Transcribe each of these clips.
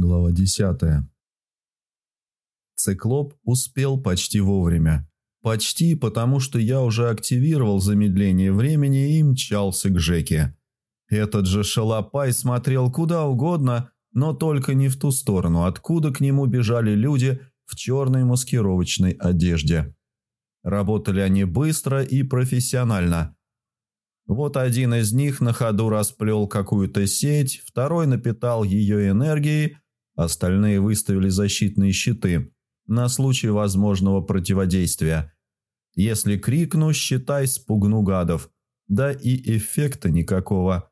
Глава десятая. Циклоп успел почти вовремя. Почти потому, что я уже активировал замедление времени и мчался к Жеке. Этот же шалопай смотрел куда угодно, но только не в ту сторону, откуда к нему бежали люди в черной маскировочной одежде. Работали они быстро и профессионально. Вот один из них на ходу расплел какую-то сеть, второй напитал ее энергией, остальные выставили защитные щиты на случай возможного противодействия. Если крикну, считай, спугну гадов. Да и эффекта никакого.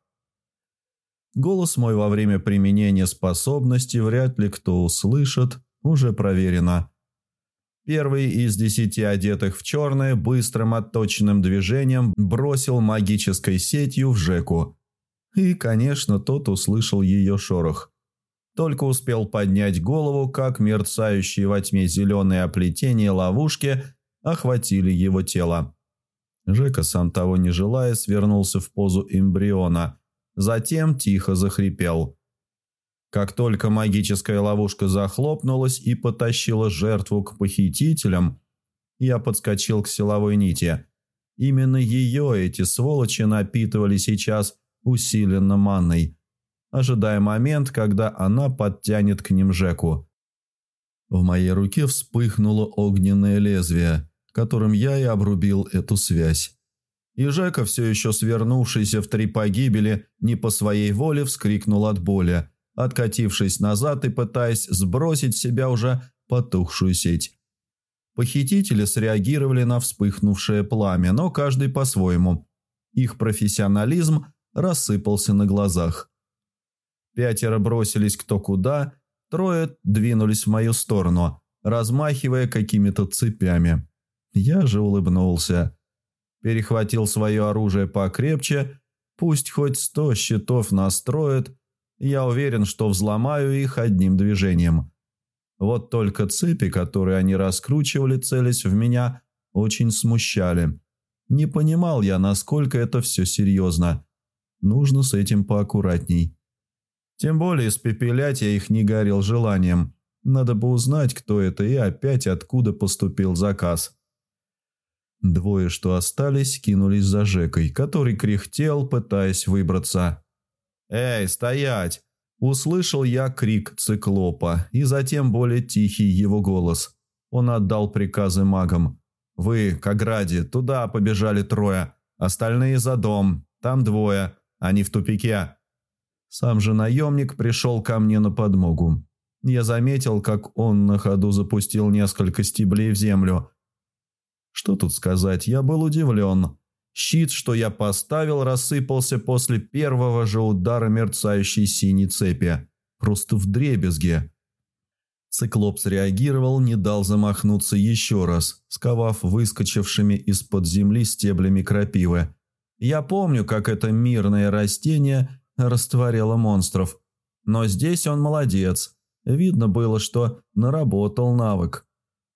Голос мой во время применения способности вряд ли кто услышит, уже проверено. Первый из десяти одетых в черное быстрым отточенным движением бросил магической сетью в Жеку. И, конечно, тот услышал ее шорох. Только успел поднять голову, как мерцающие во тьме зеленые оплетения ловушки охватили его тело. Жека, сам того не желая, свернулся в позу эмбриона, затем тихо захрипел – как только магическая ловушка захлопнулась и потащила жертву к похитителям, я подскочил к силовой нити. Именно ее эти сволочи напитывали сейчас усиленно манной, ожидая момент, когда она подтянет к ним Жеку. В моей руке вспыхнуло огненное лезвие, которым я и обрубил эту связь. И Жека, все еще свернувшийся в три погибели, не по своей воле вскрикнул от боли – откатившись назад и пытаясь сбросить с себя уже потухшую сеть. Похитители среагировали на вспыхнувшее пламя, но каждый по-своему. Их профессионализм рассыпался на глазах. Пятеро бросились кто куда, трое двинулись в мою сторону, размахивая какими-то цепями. Я же улыбнулся. Перехватил свое оружие покрепче, пусть хоть сто щитов настроят, я уверен, что взломаю их одним движением. Вот только цепи, которые они раскручивали, целясь в меня, очень смущали. Не понимал я, насколько это все серьезно. Нужно с этим поаккуратней. Тем более испепелять я их не горел желанием. Надо бы узнать, кто это и опять откуда поступил заказ. Двое, что остались, кинулись за Жекой, который кряхтел, пытаясь выбраться. «Эй, стоять!» Услышал я крик циклопа и затем более тихий его голос. Он отдал приказы магам. «Вы, к ограде, туда побежали трое, остальные за дом, там двое, они в тупике». Сам же наемник пришел ко мне на подмогу. Я заметил, как он на ходу запустил несколько стеблей в землю. Что тут сказать, я был удивлен. Щит, что я поставил, рассыпался после первого же удара мерцающей синей цепи. Просто в дребезге. Циклоп среагировал, не дал замахнуться еще раз, сковав выскочившими из-под земли стеблями крапивы. Я помню, как это мирное растение растворяло монстров. Но здесь он молодец. Видно было, что наработал навык.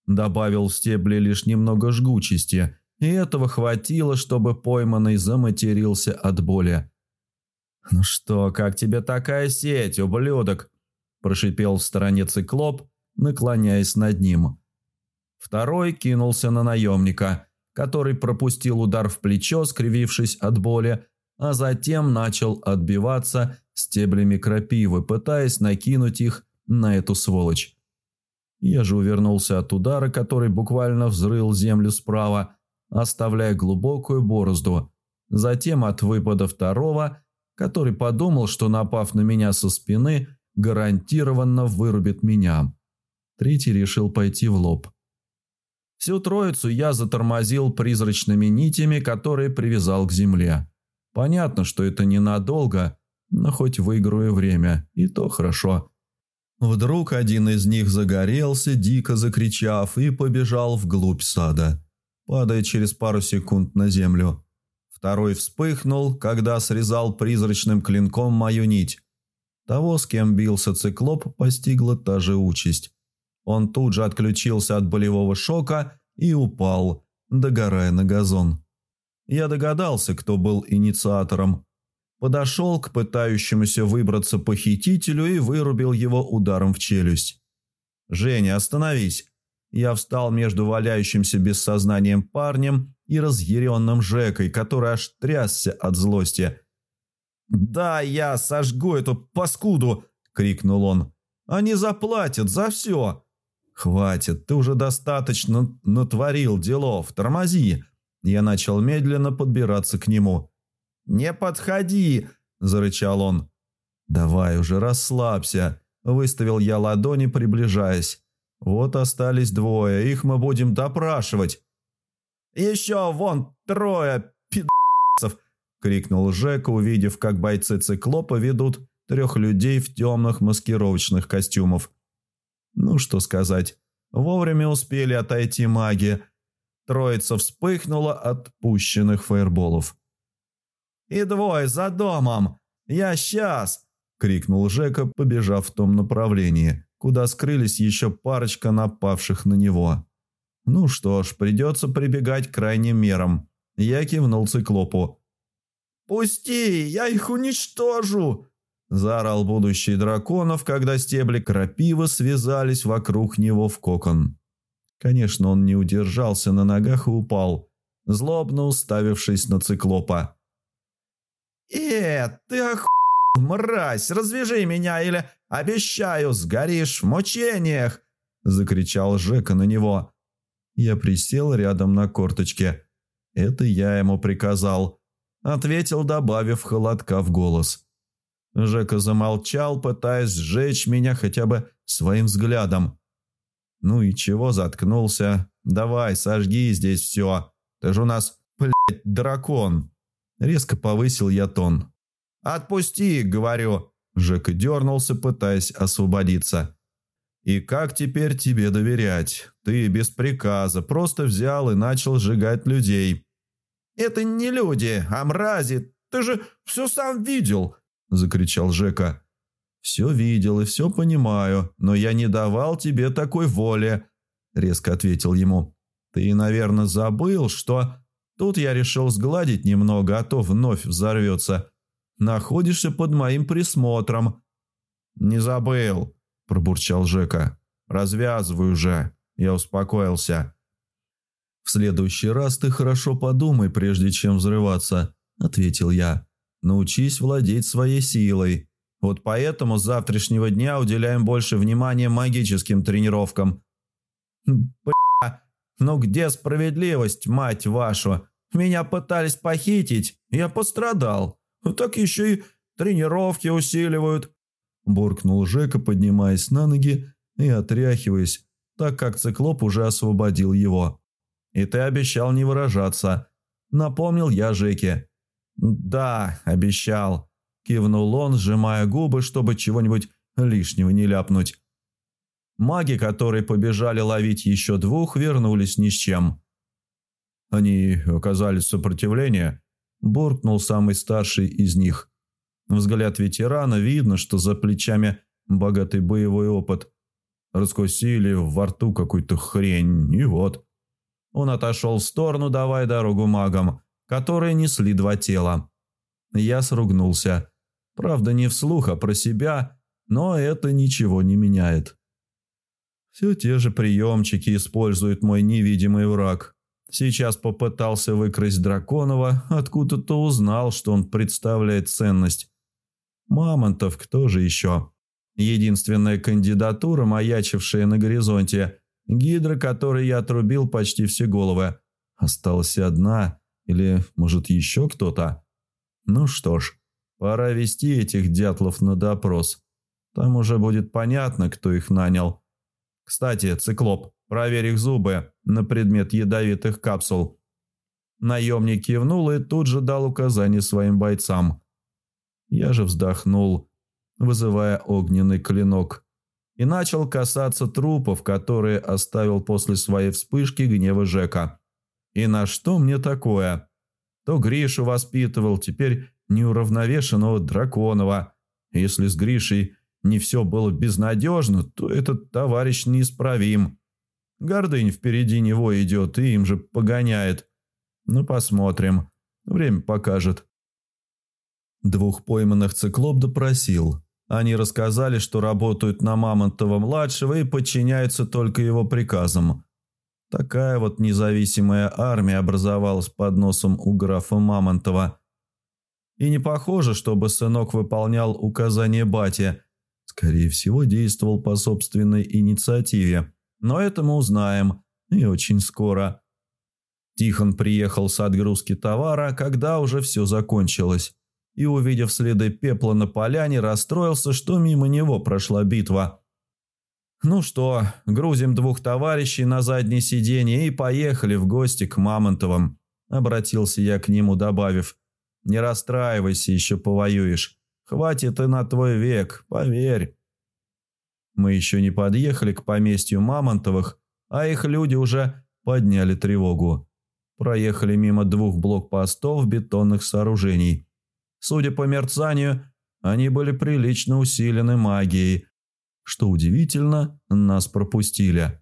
Добавил в стебли лишь немного жгучести – и этого хватило, чтобы пойманный заматерился от боли. «Ну что, как тебе такая сеть, ублюдок?» – прошипел в стороне циклоп, наклоняясь над ним. Второй кинулся на наемника, который пропустил удар в плечо, скривившись от боли, а затем начал отбиваться стеблями крапивы, пытаясь накинуть их на эту сволочь. Я же увернулся от удара, который буквально взрыл землю справа, оставляя глубокую борозду. Затем от выпада второго, который подумал, что напав на меня со спины, гарантированно вырубит меня. Третий решил пойти в лоб. Всю троицу я затормозил призрачными нитями, которые привязал к земле. Понятно, что это ненадолго, но хоть выиграю время, и то хорошо. Вдруг один из них загорелся, дико закричав, и побежал вглубь сада падая через пару секунд на землю. Второй вспыхнул, когда срезал призрачным клинком мою нить. Того, с кем бился циклоп, постигла та же участь. Он тут же отключился от болевого шока и упал, догорая на газон. Я догадался, кто был инициатором. подошел к пытающемуся выбраться похитителю и вырубил его ударом в челюсть. «Женя, остановись!» Я встал между валяющимся без сознания парнем и разъяренным Жекой, который аж трясся от злости. «Да, я сожгу эту паскуду!» – крикнул он. «Они заплатят за все!» «Хватит, ты уже достаточно натворил делов, тормози!» Я начал медленно подбираться к нему. «Не подходи!» – зарычал он. «Давай уже расслабься!» – выставил я ладони, приближаясь. «Вот остались двое, их мы будем допрашивать». «Еще вон трое пи***цев!» – крикнул Жека, увидев, как бойцы циклопа ведут трех людей в темных маскировочных костюмах. Ну, что сказать. Вовремя успели отойти маги. Троица вспыхнула от пущенных фаерболов. «И двое за домом! Я сейчас!» – крикнул Жека, побежав в том направлении, куда скрылись еще парочка напавших на него. «Ну что ж, придется прибегать к крайним мерам». Я кивнул циклопу. «Пусти, я их уничтожу!» Заорал будущий драконов, когда стебли крапивы связались вокруг него в кокон. Конечно, он не удержался на ногах и упал, злобно уставившись на циклопа. «Э, ты оху... мразь, развяжи меня или, обещаю, сгоришь в мучениях!» Закричал Жека на него. Я присел рядом на корточке. «Это я ему приказал», — ответил, добавив холодка в голос. Жека замолчал, пытаясь сжечь меня хотя бы своим взглядом. «Ну и чего заткнулся? Давай, сожги здесь все. Ты же у нас, блядь, дракон!» Резко повысил я тон. «Отпусти!» — говорю. Жека дернулся, пытаясь освободиться. «И как теперь тебе доверять? Ты без приказа просто взял и начал сжигать людей». «Это не люди, а мрази. Ты же все сам видел. – закричал Жека. «Все видел и все понимаю, но я не давал тебе такой воли», – резко ответил ему. «Ты, наверное, забыл, что...» Тут я решил сгладить немного, а то вновь взорвется. «Находишься под моим присмотром». «Не забыл», – пробурчал Жека. «Развязывай уже». Я успокоился. «В следующий раз ты хорошо подумай, прежде чем взрываться», – ответил я. Научись владеть своей силой. Вот поэтому с завтрашнего дня уделяем больше внимания магическим тренировкам. Бля, ну где справедливость, мать вашу? Меня пытались похитить, я пострадал. Так еще и тренировки усиливают. Буркнул Жека, поднимаясь на ноги и отряхиваясь, так как циклоп уже освободил его. «И ты обещал не выражаться», — напомнил я Жеке. «Да, обещал», – кивнул он, сжимая губы, чтобы чего-нибудь лишнего не ляпнуть. Маги, которые побежали ловить еще двух, вернулись ни с чем. Они оказали сопротивление, буркнул самый старший из них. Взгляд ветерана видно, что за плечами богатый боевой опыт. Раскусили во рту какую-то хрень, и вот. Он отошел в сторону, давая дорогу магам, которые несли два тела. Я сругнулся. Правда, не вслух, а про себя, но это ничего не меняет. Все те же приемчики использует мой невидимый враг. Сейчас попытался выкрасть Драконова, откуда-то узнал, что он представляет ценность. Мамонтов кто же еще? Единственная кандидатура, маячившая на горизонте. Гидра, которой я отрубил почти все головы. Осталась одна, или, может, еще кто-то? Ну что ж, пора вести этих дятлов на допрос. Там уже будет понятно, кто их нанял. Кстати, циклоп, проверь их зубы на предмет ядовитых капсул. Наемник кивнул и тут же дал указание своим бойцам. Я же вздохнул, вызывая огненный клинок, и начал касаться трупов, которые оставил после своей вспышки гнева Жека. И на что мне такое? То Гришу воспитывал, теперь неуравновешенного Драконова. Если с Гришей не все было безнадежно, то этот товарищ неисправим. Гордынь впереди него идет и им же погоняет. Ну, посмотрим. Время покажет. Двух пойманных циклоп допросил. Они рассказали, что работают на Мамонтова-младшего и подчиняются только его приказам. Такая вот независимая армия образовалась под носом у графа Мамонтова. И не похоже, чтобы сынок выполнял указания бати. Скорее всего, действовал по собственной инициативе. Но это мы узнаем. И очень скоро. Тихон приехал с отгрузки товара, когда уже все закончилось и, увидев следы пепла на поляне, расстроился, что мимо него прошла битва. «Ну что, грузим двух товарищей на заднее сиденье и поехали в гости к Мамонтовым», – обратился я к нему, добавив. «Не расстраивайся, еще повоюешь. Хватит и на твой век, поверь». Мы еще не подъехали к поместью Мамонтовых, а их люди уже подняли тревогу. Проехали мимо двух блокпостов бетонных сооружений – Судя по мерцанию, они были прилично усилены магией. Что удивительно, нас пропустили.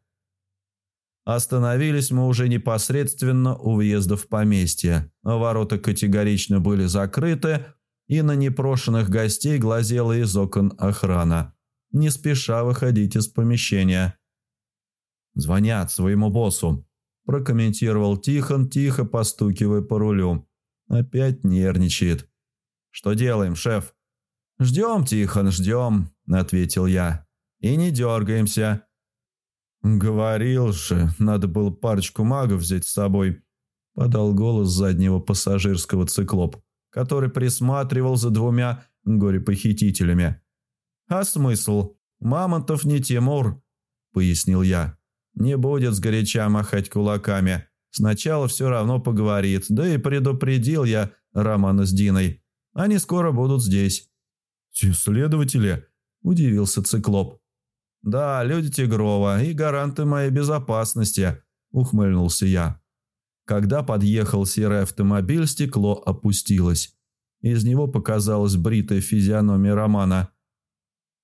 Остановились мы уже непосредственно у въезда в поместье. Ворота категорично были закрыты, и на непрошенных гостей глазела из окон охрана. Не спеша выходить из помещения. «Звонят своему боссу», – прокомментировал Тихон, тихо постукивая по рулю. «Опять нервничает». «Что делаем, шеф?» «Ждем, Тихон, ждем», – ответил я. «И не дергаемся». «Говорил же, надо было парочку магов взять с собой», – подал голос заднего пассажирского циклоп, который присматривал за двумя горе-похитителями. «А смысл? Мамонтов не Тимур», – пояснил я. «Не будет сгоряча махать кулаками. Сначала все равно поговорит, да и предупредил я Романа с Диной. Они скоро будут здесь». «Следователи?» – удивился Циклоп. «Да, люди Тигрова и гаранты моей безопасности», – ухмыльнулся я. Когда подъехал серый автомобиль, стекло опустилось. Из него показалась бритая физиономия Романа.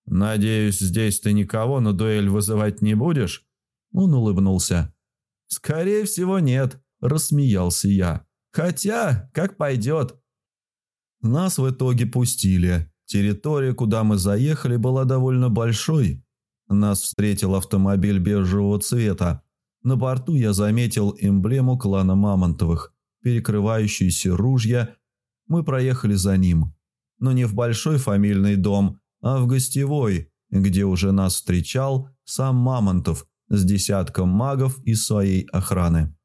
«Надеюсь, здесь ты никого на дуэль вызывать не будешь?» Он улыбнулся. «Скорее всего, нет», – рассмеялся я. «Хотя, как пойдет. Нас в итоге пустили. Территория, куда мы заехали, была довольно большой. Нас встретил автомобиль бежевого цвета. На борту я заметил эмблему клана Мамонтовых, перекрывающиеся ружья. Мы проехали за ним. Но не в большой фамильный дом, а в гостевой, где уже нас встречал сам Мамонтов с десятком магов из своей охраны.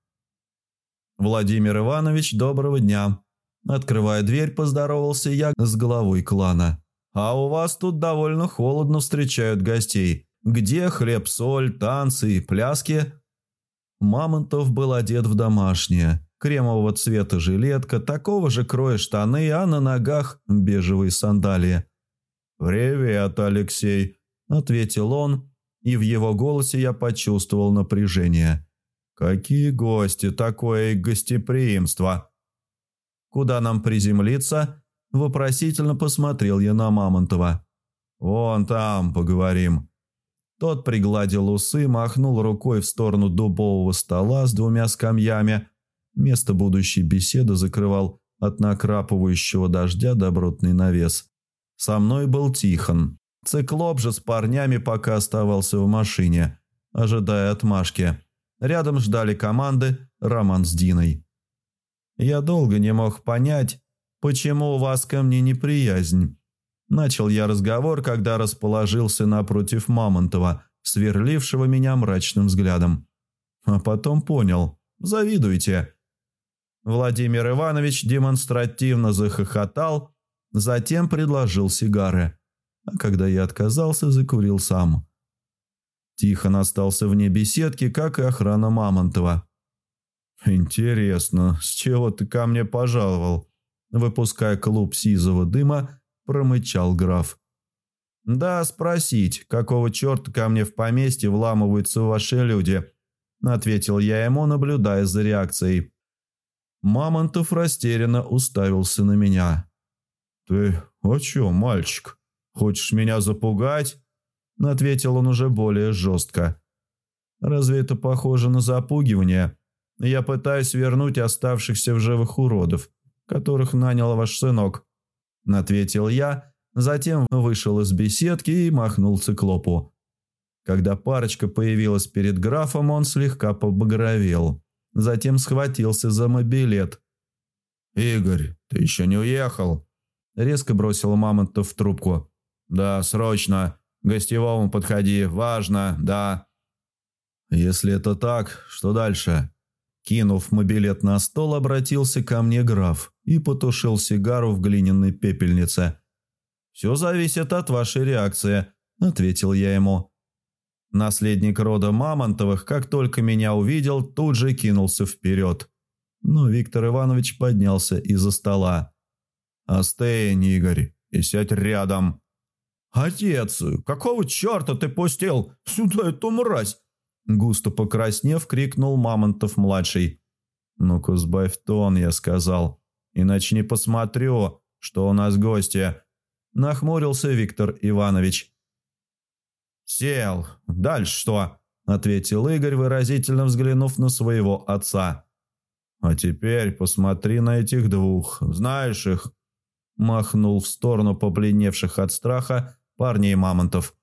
«Владимир Иванович, доброго дня!» Открывая дверь, поздоровался я с главой клана. «А у вас тут довольно холодно встречают гостей. Где хлеб-соль, танцы и пляски?» Мамонтов был одет в домашнее. Кремового цвета жилетка, такого же кроя штаны, а на ногах бежевые сандалии. «Привет, Алексей», – ответил он, и в его голосе я почувствовал напряжение. «Какие гости, такое гостеприимство!» Куда нам приземлиться?» Вопросительно посмотрел я на Мамонтова. «Вон там поговорим». Тот пригладил усы, махнул рукой в сторону дубового стола с двумя скамьями. Место будущей беседы закрывал от накрапывающего дождя добротный навес. Со мной был Тихон. Циклоп же с парнями пока оставался в машине, ожидая отмашки. Рядом ждали команды Роман с Диной. Я долго не мог понять, почему у вас ко мне неприязнь. Начал я разговор, когда расположился напротив Мамонтова, сверлившего меня мрачным взглядом. А потом понял. Завидуйте. Владимир Иванович демонстративно захохотал, затем предложил сигары. А когда я отказался, закурил сам. Тихон остался вне беседки, как и охрана Мамонтова. «Интересно, с чего ты ко мне пожаловал?» Выпуская клуб сизого дыма, промычал граф. «Да, спросить, какого черта ко мне в поместье вламываются ваши люди?» Ответил я ему, наблюдая за реакцией. Мамонтов растерянно уставился на меня. «Ты о чем, мальчик? Хочешь меня запугать?» Ответил он уже более жестко. «Разве это похоже на запугивание?» Я пытаюсь вернуть оставшихся в живых уродов, которых нанял ваш сынок. – ответил я, затем вышел из беседки и махнул циклопу. Когда парочка появилась перед графом, он слегка побагровел. Затем схватился за мобилет. «Игорь, ты еще не уехал?» Резко бросил Мамонтов в трубку. «Да, срочно. Гостевому подходи. Важно, да». «Если это так, что дальше?» Кинув мобилет на стол, обратился ко мне граф и потушил сигару в глиняной пепельнице. «Все зависит от вашей реакции», – ответил я ему. Наследник рода Мамонтовых, как только меня увидел, тут же кинулся вперед. Но Виктор Иванович поднялся из-за стола. «Остынь, Игорь, и сядь рядом». «Отец, какого черта ты пустил сюда эту мразь?» Густо покраснев, крикнул Мамонтов-младший. «Ну-ка, сбавь тон», я сказал. «Иначе не посмотрю, что у нас гости». Нахмурился Виктор Иванович. «Сел. Дальше что?» – ответил Игорь, выразительно взглянув на своего отца. «А теперь посмотри на этих двух. Знаешь их?» Махнул в сторону побледневших от страха парней Мамонтов.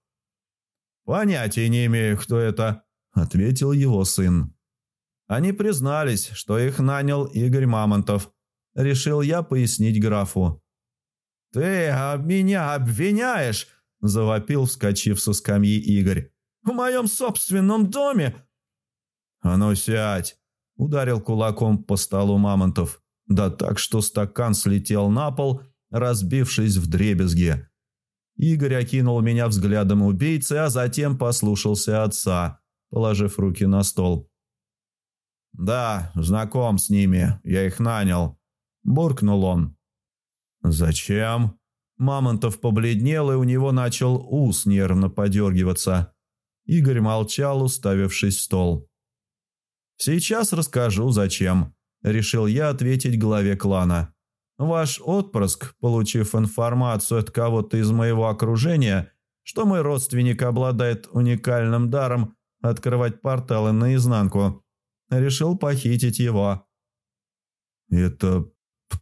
«Понятия не имею, кто это», – ответил его сын. Они признались, что их нанял Игорь Мамонтов. Решил я пояснить графу. «Ты меня обвиняешь?» – завопил, вскочив со скамьи Игорь. «В моем собственном доме!» «А ну сядь!» – ударил кулаком по столу Мамонтов. Да так, что стакан слетел на пол, разбившись в дребезги. Игорь окинул меня взглядом убийцы, а затем послушался отца, положив руки на стол. «Да, знаком с ними, я их нанял», – буркнул он. «Зачем?» Мамонтов побледнел, и у него начал ус нервно подергиваться. Игорь молчал, уставившись в стол. «Сейчас расскажу, зачем», – решил я ответить главе клана. «Ваш отпрыск, получив информацию от кого-то из моего окружения, что мой родственник обладает уникальным даром открывать порталы наизнанку, решил похитить его». «Это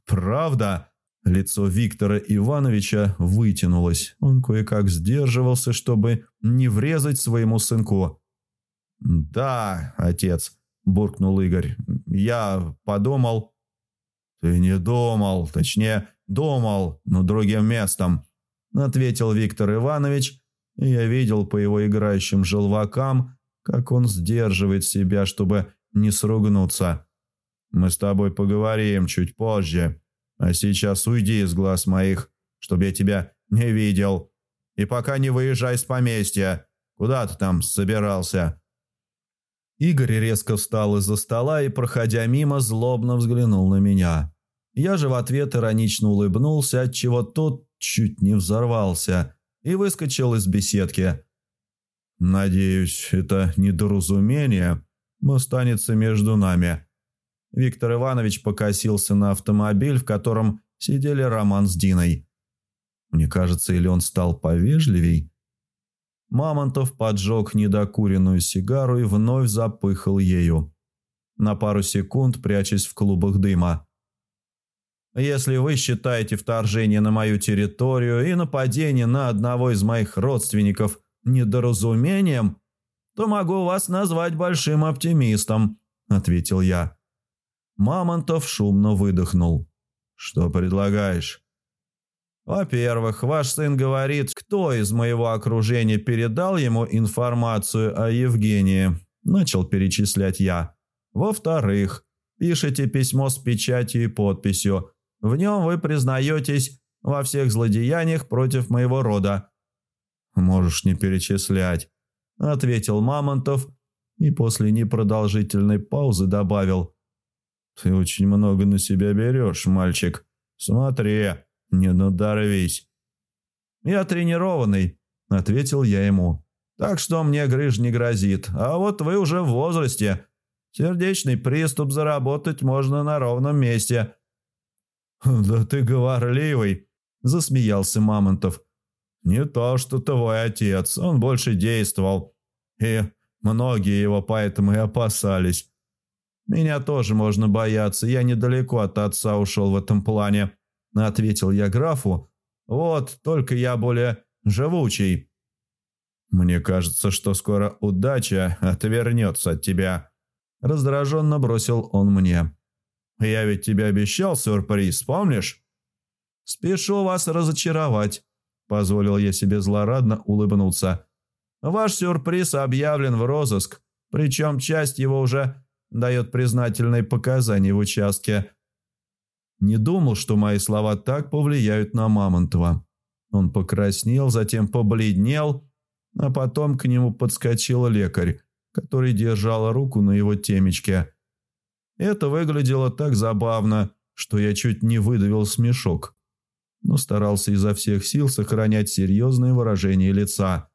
правда?» Лицо Виктора Ивановича вытянулось. Он кое-как сдерживался, чтобы не врезать своему сынку. «Да, отец», – буркнул Игорь. «Я подумал...» «Ты не думал, точнее, думал, но другим местом», – ответил Виктор Иванович. я видел по его играющим желвакам, как он сдерживает себя, чтобы не сругнуться. «Мы с тобой поговорим чуть позже». А сейчас уйди из глаз моих, чтобы я тебя не видел. И пока не выезжай с поместья. Куда ты там собирался?» Игорь резко встал из-за стола и, проходя мимо, злобно взглянул на меня. Я же в ответ иронично улыбнулся, отчего тот чуть не взорвался и выскочил из беседки. «Надеюсь, это недоразумение останется между нами», Виктор Иванович покосился на автомобиль, в котором сидели Роман с Диной. Мне кажется, или он стал повежливей? Мамонтов поджег недокуренную сигару и вновь запыхал ею. На пару секунд прячась в клубах дыма. «Если вы считаете вторжение на мою территорию и нападение на одного из моих родственников недоразумением, то могу вас назвать большим оптимистом», – ответил я. Мамонтов шумно выдохнул. «Что предлагаешь?» «Во-первых, ваш сын говорит, кто из моего окружения передал ему информацию о Евгении», – начал перечислять я. «Во-вторых, пишите письмо с печатью и подписью. В нем вы признаетесь во всех злодеяниях против моего рода». «Можешь не перечислять», – ответил Мамонтов и после непродолжительной паузы добавил – «Ты очень много на себя берешь, мальчик. Смотри, не надорвись». «Я тренированный», — ответил я ему. «Так что мне грыж не грозит. А вот вы уже в возрасте. Сердечный приступ заработать можно на ровном месте». «Да ты говорливый», — засмеялся Мамонтов. «Не то, что твой отец. Он больше действовал. И многие его поэтому и опасались. Меня тоже можно бояться, я недалеко от отца ушел в этом плане. – ответил я графу. «Вот, только я более живучий». «Мне кажется, что скоро удача отвернется от тебя», – раздраженно бросил он мне. «Я ведь тебе обещал сюрприз, помнишь?» «Спешу вас разочаровать», – позволил я себе злорадно улыбнуться. «Ваш сюрприз объявлен в розыск, причем часть его уже дает признательные показания в участке. Не думал, что мои слова так повлияют на Мамонтова. Он покраснел, затем побледнел, а потом к нему подскочил лекарь, который держал руку на его темечке. Это выглядело так забавно, что я чуть не выдавил смешок, но старался изо всех сил сохранять серьезное выражение лица.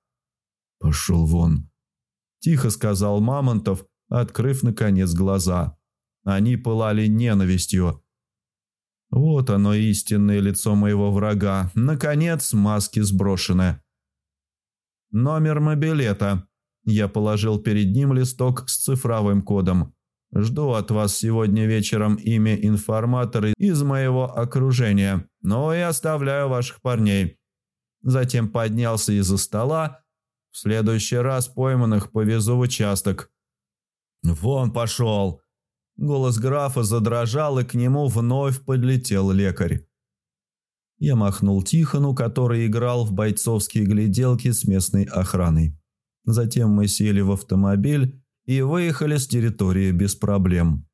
«Пошел вон», – тихо сказал Мамонтов, открыв, наконец, глаза. Они пылали ненавистью. Вот оно, истинное лицо моего врага. Наконец, маски сброшены. Номер мобилета. Я положил перед ним листок с цифровым кодом. Жду от вас сегодня вечером имя информатора из моего окружения, но и оставляю ваших парней. Затем поднялся из-за стола. В следующий раз пойманных повезу в участок. «Вон пошел!» Голос графа задрожал, и к нему вновь подлетел лекарь. Я махнул Тихону, который играл в бойцовские гляделки с местной охраной. Затем мы сели в автомобиль и выехали с территории без проблем.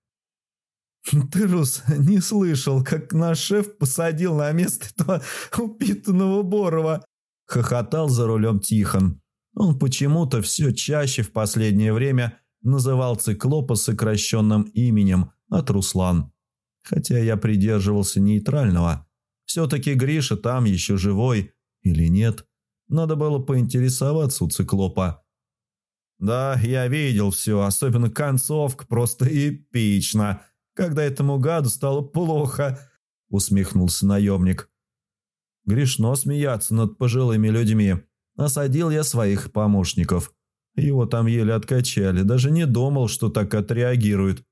«Ты, Рус, не слышал, как наш шеф посадил на место этого упитанного Борова?» – хохотал за рулем Тихон. Он почему-то все чаще в последнее время – называл циклопа сокращенным именем от Руслан. Хотя я придерживался нейтрального. Все-таки Гриша там еще живой или нет. Надо было поинтересоваться у циклопа. «Да, я видел все, особенно концовка, просто эпично, когда этому гаду стало плохо», — усмехнулся наемник. Грешно смеяться над пожилыми людьми. Осадил я своих помощников. Его там еле откачали, даже не думал, что так отреагирует.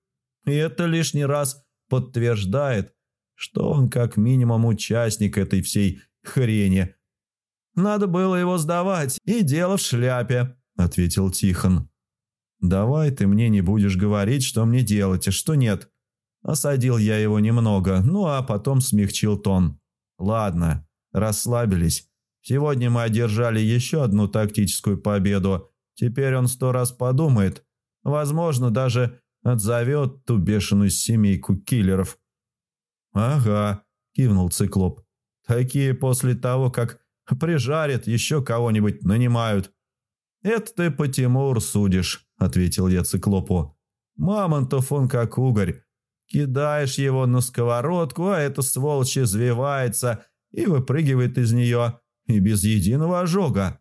И это лишний раз подтверждает, что он как минимум участник этой всей хрени. «Надо было его сдавать, и дело в шляпе», – ответил Тихон. «Давай ты мне не будешь говорить, что мне делать, и что нет». Осадил я его немного, ну а потом смягчил тон. «Ладно, расслабились. Сегодня мы одержали еще одну тактическую победу – Теперь он сто раз подумает, возможно, даже отзовет ту бешеную семейку киллеров. «Ага», – кивнул циклоп. «Такие после того, как прижарят, еще кого-нибудь нанимают». «Это ты по Тимур судишь», – ответил я циклопу. «Мамонтов он как угорь. Кидаешь его на сковородку, а эта сволочь извивается и выпрыгивает из нее, и без единого ожога.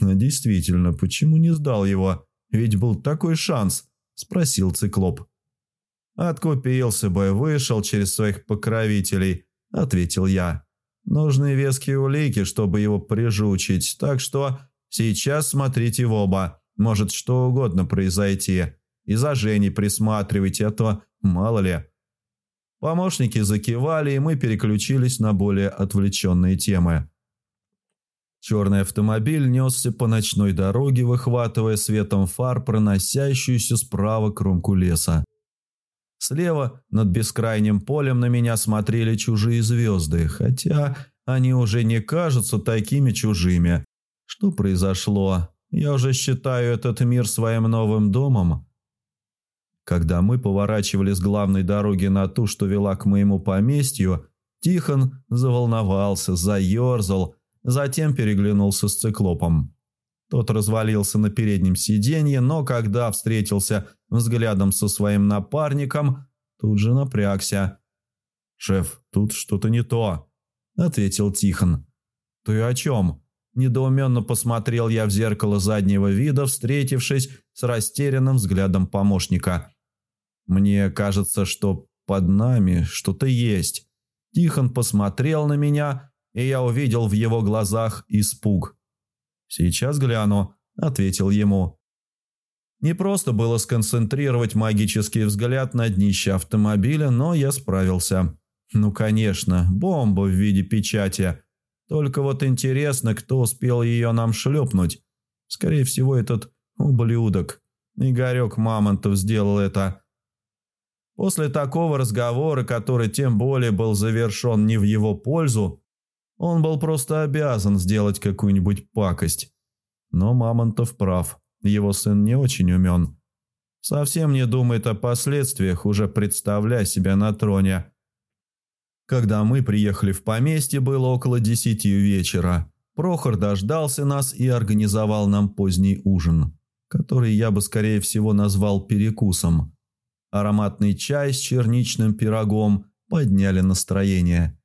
«А действительно, почему не сдал его? Ведь был такой шанс», – спросил циклоп. «Откупился бы, вышел через своих покровителей», – ответил я. «Нужны веские улики, чтобы его прижучить, так что сейчас смотрите в оба. Может что угодно произойти. И за Женей присматривайте, а то мало ли». Помощники закивали, и мы переключились на более отвлеченные темы. Черный автомобиль несся по ночной дороге, выхватывая светом фар проносящуюся справа кромку леса. Слева, над бескрайним полем, на меня смотрели чужие звезды, хотя они уже не кажутся такими чужими. Что произошло? Я уже считаю этот мир своим новым домом. Когда мы поворачивали с главной дороги на ту, что вела к моему поместью, Тихон заволновался, заерзал – Затем переглянулся с циклопом. Тот развалился на переднем сиденье, но когда встретился взглядом со своим напарником, тут же напрягся. «Шеф, тут что-то не то», — ответил Тихон. «Ты о чем?» Недоуменно посмотрел я в зеркало заднего вида, встретившись с растерянным взглядом помощника. «Мне кажется, что под нами что-то есть». Тихон посмотрел на меня, и я увидел в его глазах испуг. «Сейчас гляну», – ответил ему. Не просто было сконцентрировать магический взгляд на днище автомобиля, но я справился. Ну, конечно, бомба в виде печати. Только вот интересно, кто успел ее нам шлепнуть. Скорее всего, этот ублюдок. Игорек Мамонтов сделал это. После такого разговора, который тем более был завершен не в его пользу, он был просто обязан сделать какую-нибудь пакость. Но Мамонтов прав, его сын не очень умен. Совсем не думает о последствиях, уже представляя себя на троне. Когда мы приехали в поместье, было около десяти вечера. Прохор дождался нас и организовал нам поздний ужин, который я бы скорее всего назвал перекусом. Ароматный чай с черничным пирогом подняли настроение.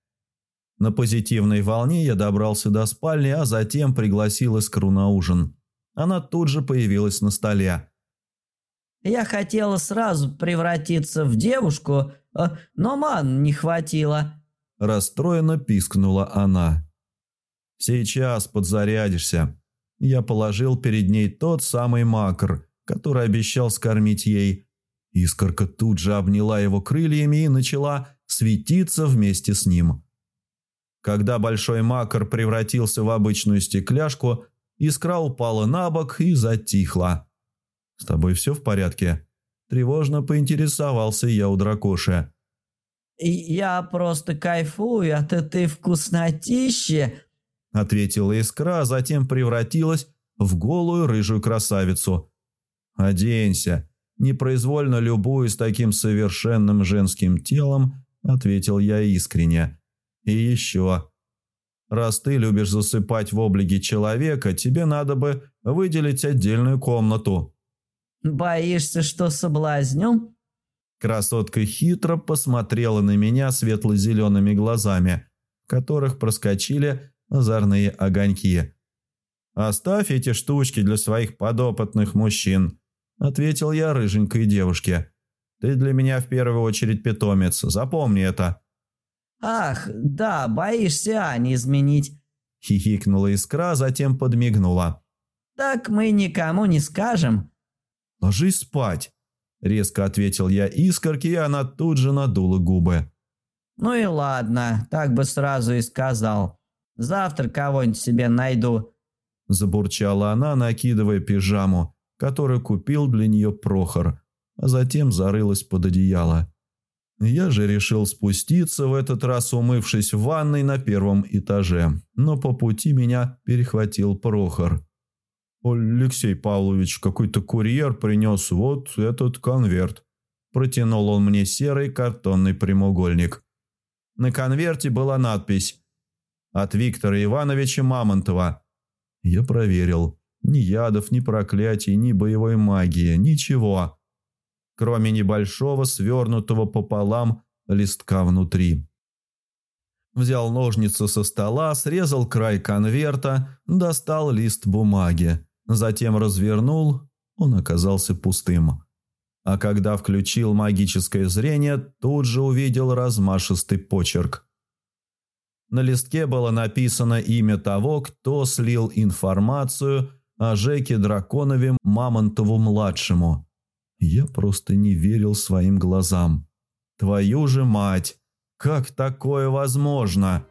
На позитивной волне я добрался до спальни, а затем пригласил Искру на ужин. Она тут же появилась на столе. «Я хотела сразу превратиться в девушку, но ман не хватило». Расстроенно пискнула она. «Сейчас подзарядишься». Я положил перед ней тот самый макр, который обещал скормить ей. Искорка тут же обняла его крыльями и начала светиться вместе с ним. Когда большой макар превратился в обычную стекляшку, искра упала на бок и затихла. «С тобой все в порядке?» Тревожно поинтересовался я у дракоши. «Я просто кайфую от этой вкуснотищи», — ответила искра, а затем превратилась в голую рыжую красавицу. «Оденься», непроизвольно любуясь таким совершенным женским телом, ответил я искренне. И еще. Раз ты любишь засыпать в облике человека, тебе надо бы выделить отдельную комнату». «Боишься, что соблазню?» Красотка хитро посмотрела на меня светло-зелеными глазами, в которых проскочили озорные огоньки. «Оставь эти штучки для своих подопытных мужчин», – ответил я рыженькой девушке. «Ты для меня в первую очередь питомец, запомни это». «Ах, да, боишься Ани изменить», – хихикнула искра, затем подмигнула. «Так мы никому не скажем». «Ложись спать», – резко ответил я искорке, и она тут же надула губы. «Ну и ладно, так бы сразу и сказал. Завтра кого-нибудь себе найду», – забурчала она, накидывая пижаму, которую купил для нее Прохор, а затем зарылась под одеяло. Я же решил спуститься, в этот раз умывшись в ванной на первом этаже, но по пути меня перехватил Прохор. «Алексей Павлович, какой-то курьер принес вот этот конверт». Протянул он мне серый картонный прямоугольник. На конверте была надпись «От Виктора Ивановича Мамонтова». Я проверил. Ни ядов, ни проклятий, ни боевой магии, ничего кроме небольшого свернутого пополам листка внутри. Взял ножницы со стола, срезал край конверта, достал лист бумаги, затем развернул, он оказался пустым. А когда включил магическое зрение, тут же увидел размашистый почерк. На листке было написано имя того, кто слил информацию о Жеке Драконове Мамонтову-младшему. Я просто не верил своим глазам. «Твою же мать! Как такое возможно?»